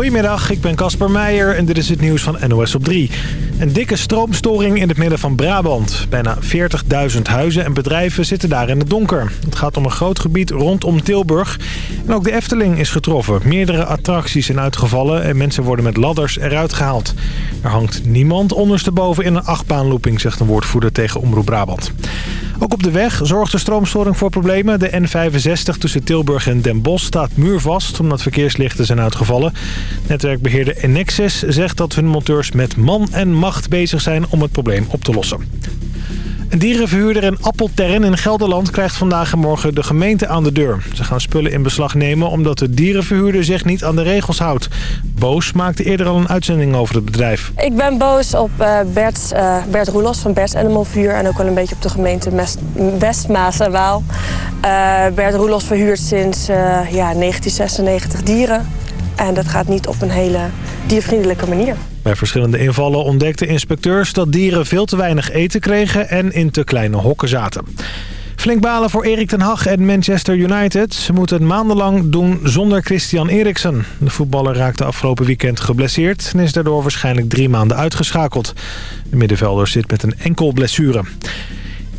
Goedemiddag, ik ben Casper Meijer en dit is het nieuws van NOS op 3. Een dikke stroomstoring in het midden van Brabant. Bijna 40.000 huizen en bedrijven zitten daar in het donker. Het gaat om een groot gebied rondom Tilburg. En ook de Efteling is getroffen. Meerdere attracties zijn uitgevallen en mensen worden met ladders eruit gehaald. Er hangt niemand ondersteboven in een achtbaanlooping, zegt een woordvoerder tegen Omroep Brabant. Ook op de weg zorgt de stroomstoring voor problemen. De N65 tussen Tilburg en Den Bosch staat muurvast omdat verkeerslichten zijn uitgevallen. Netwerkbeheerder Enexis zegt dat hun monteurs met man en macht bezig zijn om het probleem op te lossen. Een dierenverhuurder in Appeltern in Gelderland krijgt vandaag en morgen de gemeente aan de deur. Ze gaan spullen in beslag nemen omdat de dierenverhuurder zich niet aan de regels houdt. Boos maakte eerder al een uitzending over het bedrijf. Ik ben boos op uh, Bert, uh, Bert Roelos van Bert's Animal Vuur en ook wel een beetje op de gemeente Westmaas en Waal. Uh, Bert Roelos verhuurt sinds ja, 1996 dieren. En dat gaat niet op een hele diervriendelijke manier. Bij verschillende invallen ontdekten inspecteurs dat dieren veel te weinig eten kregen en in te kleine hokken zaten. Flink balen voor Erik ten Hag en Manchester United. Ze moeten het maandenlang doen zonder Christian Eriksen. De voetballer raakte afgelopen weekend geblesseerd... en is daardoor waarschijnlijk drie maanden uitgeschakeld. De middenvelder zit met een enkel blessure.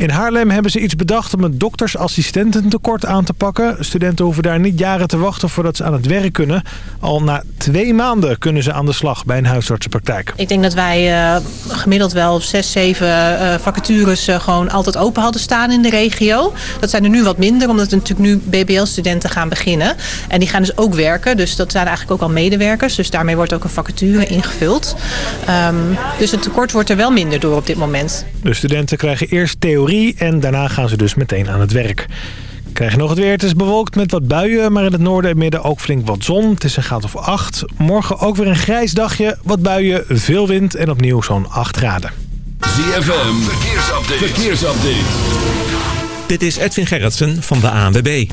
In Haarlem hebben ze iets bedacht om het doktersassistententekort aan te pakken. Studenten hoeven daar niet jaren te wachten voordat ze aan het werk kunnen. Al na twee maanden kunnen ze aan de slag bij een huisartsenpraktijk. Ik denk dat wij uh, gemiddeld wel zes, zeven uh, vacatures uh, gewoon altijd open hadden staan in de regio. Dat zijn er nu wat minder, omdat er natuurlijk nu BBL-studenten gaan beginnen. En die gaan dus ook werken, dus dat zijn eigenlijk ook al medewerkers. Dus daarmee wordt ook een vacature ingevuld. Um, dus het tekort wordt er wel minder door op dit moment. De studenten krijgen eerst theorie en daarna gaan ze dus meteen aan het werk. Krijg je nog het weer. Het is bewolkt met wat buien, maar in het noorden en midden ook flink wat zon. Het is een graad of 8. Morgen ook weer een grijs dagje, wat buien, veel wind en opnieuw zo'n 8 graden. ZFM, verkeersupdate. verkeersupdate. Dit is Edwin Gerritsen van de ANWB.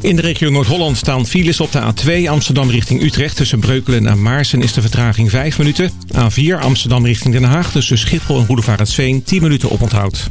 In de regio Noord-Holland staan files op de A2 Amsterdam richting Utrecht. Tussen Breukelen en Maarsen is de vertraging 5 minuten. A4 Amsterdam richting Den Haag tussen Schiphol en Roedevaartsveen 10 minuten oponthoud.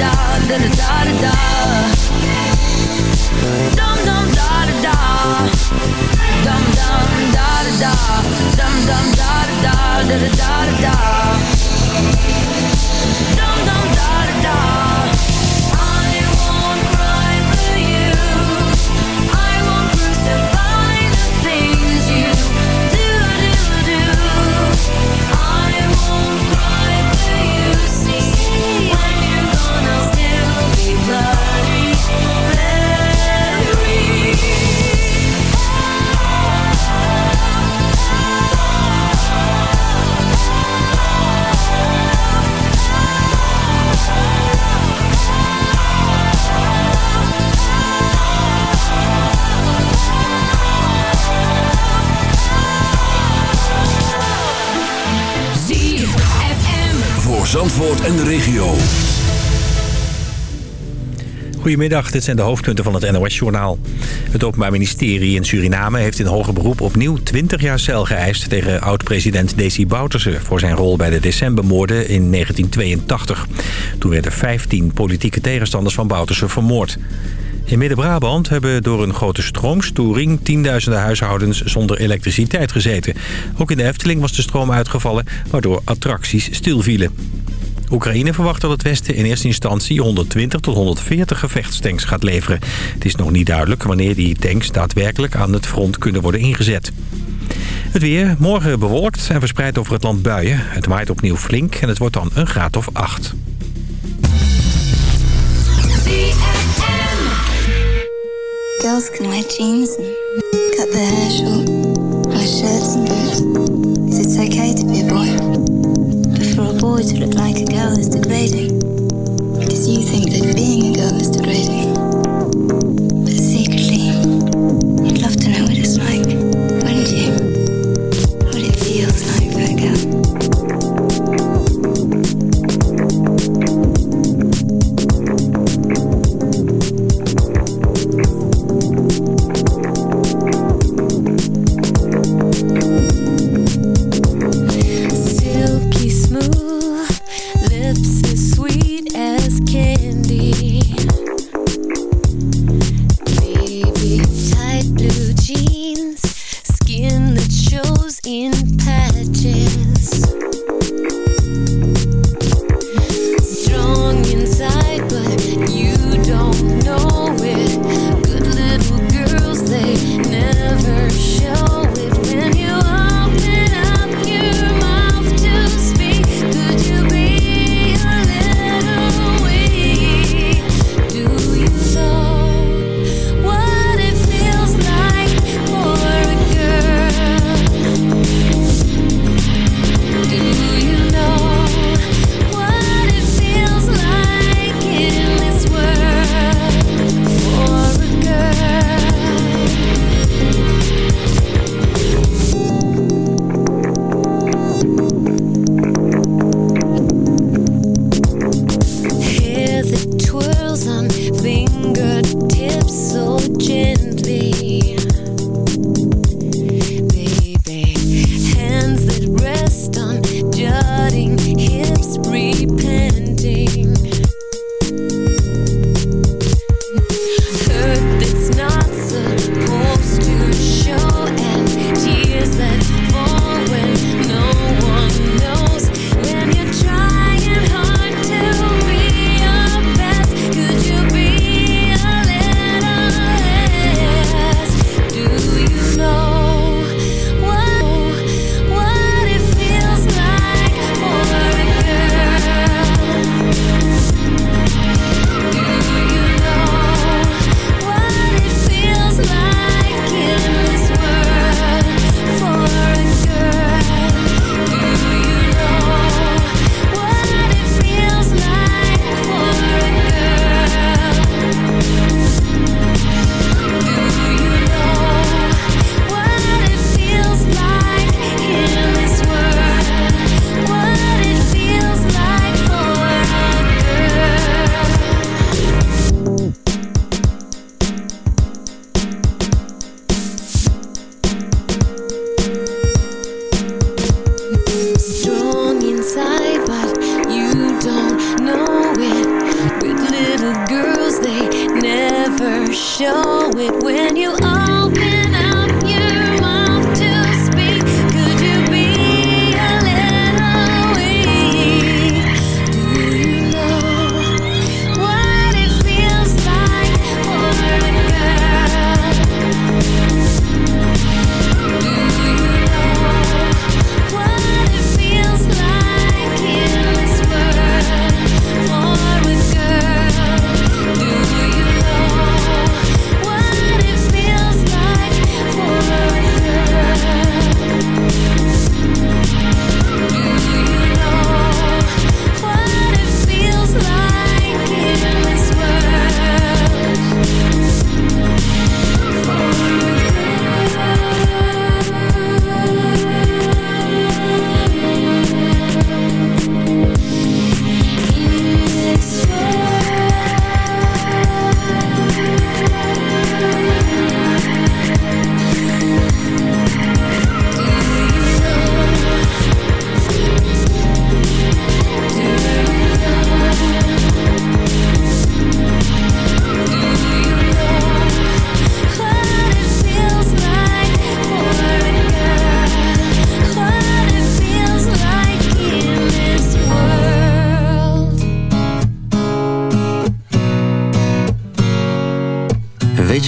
da da da, da da da. Dum dum da da da, dum dum da da da, dum dum da da da, da da da da. Dum dum da da da. Zandvoort en de regio. Goedemiddag, dit zijn de hoofdpunten van het NOS-journaal. Het Openbaar Ministerie in Suriname heeft in hoger beroep opnieuw 20 jaar cel geëist... tegen oud-president Desi Bouterse voor zijn rol bij de decembermoorden in 1982. Toen werden 15 politieke tegenstanders van Bouterse vermoord. In Midden-Brabant hebben door een grote stroomstoring... tienduizenden huishoudens zonder elektriciteit gezeten. Ook in de Efteling was de stroom uitgevallen... waardoor attracties stilvielen. Oekraïne verwacht dat het Westen in eerste instantie 120 tot 140 gevechtstanks gaat leveren. Het is nog niet duidelijk wanneer die tanks daadwerkelijk aan het front kunnen worden ingezet. Het weer, morgen bewolkt en verspreid over het land buien. Het waait opnieuw flink en het wordt dan een graad of 8. girls can wear jeans and cut their hair short, wear shirts and boots, Is it's okay to be a boy. But for a boy to look like a girl is degrading, because you think that being a girl is degrading.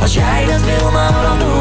Als jij dat wil, nou dan doe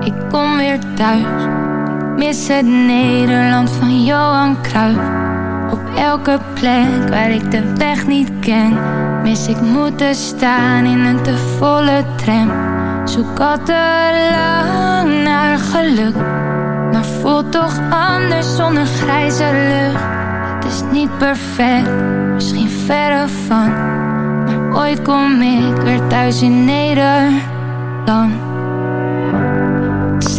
ik kom weer thuis. Mis het Nederland van Johan Cruijff. Op elke plek waar ik de weg niet ken, mis ik moeten staan in een te volle tram. Zoek al te lang naar geluk, maar voelt toch anders zonder grijze lucht. Het is niet perfect, misschien verre van, maar ooit kom ik weer thuis in Nederland.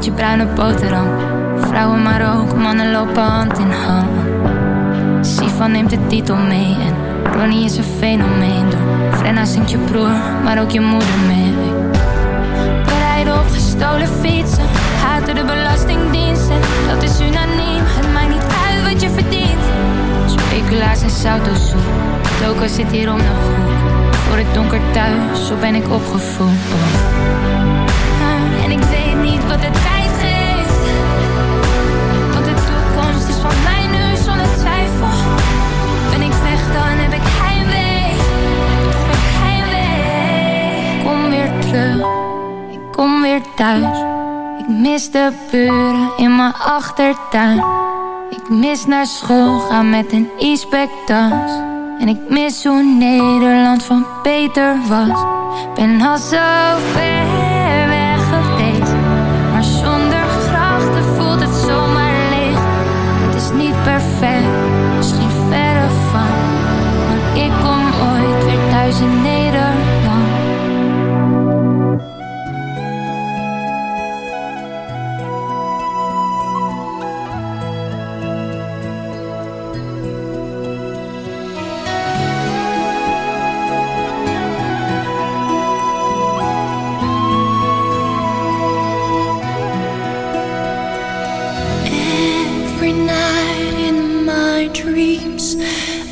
Eet je bruine boterham. Vrouwen maar ook, mannen lopen hand in hand. Sivan neemt de titel mee en Ronnie is een fenomeen. Door Frenna zingt je broer, maar ook je moeder mee. Rijden op gestolen fietsen, haten de belastingdiensten. Dat is unaniem, het maakt niet uit wat je verdient. Speculaas en sautosoep, Doka zit hier om de hoek. Voor het donker thuis, zo ben ik opgevoed. Ik kom weer thuis. Ik mis de buren in mijn achtertuin. Ik mis naar school gaan met een e-spectas. En ik mis hoe Nederland van Peter was. Ben al zo ver weg. Maar zonder grachten voelt het zomaar leeg. Het is niet perfect, misschien verre van. Maar ik kom ooit weer thuis in Nederland. Every night in my dreams,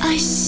I see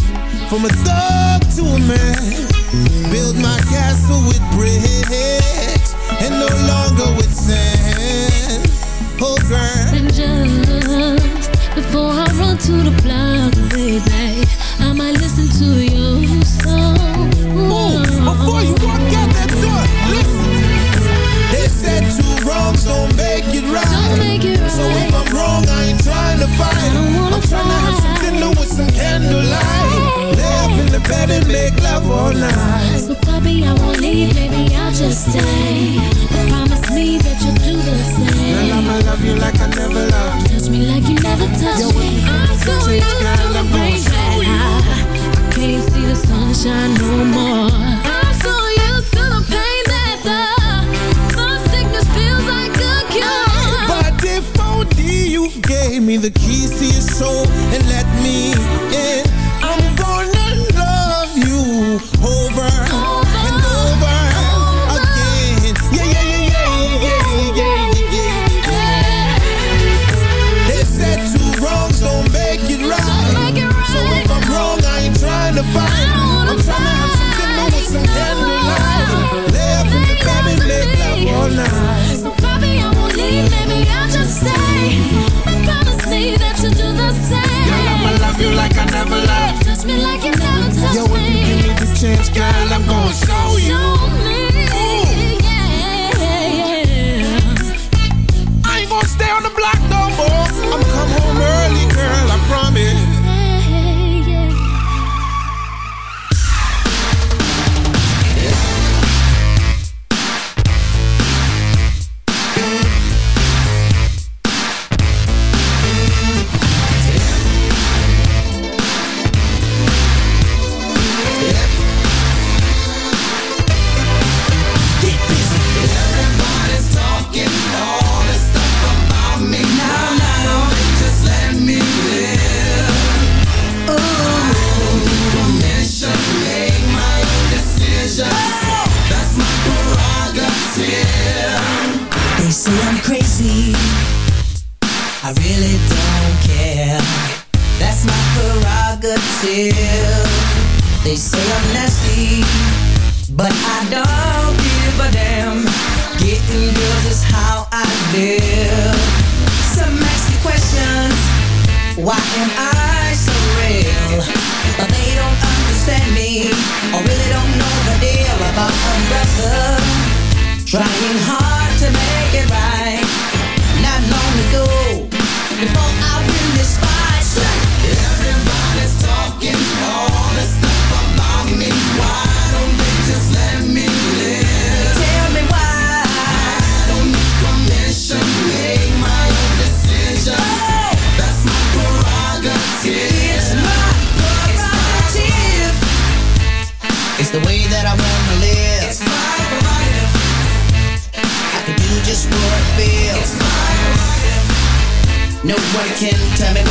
from a thug to a man. Build my castle with bricks and no longer with sand. Oh, girl. And just before I run to the block, baby, I might listen to your song. Before you walk out that door, listen. They said two wrongs don't make it right. So if I'm wrong, I ain't trying to fight. Lay up bed and make love all night. So, puppy, I won't leave, baby, I'll just stay. Promise me that you'll do the same. Girl, I'ma love you like I never loved. Touch me like you never touched me. I'm so used to the rain that I can't see the sunshine no more. I'm so used to the pain that the, the sickness feels like a cure. But if only you gave me the keys to your soul and let me to fight. I'm trying to have some dinner with some candlelight. Lay up in the bed and make love all night. So, puppy, I won't leave, baby, I'll just stay. And promise me that you'll do the same. Girl, I'ma love you like I never loved. Touch me like you never touched Yo, if me. you give me the chance, girl, I'm gonna show American. Tell me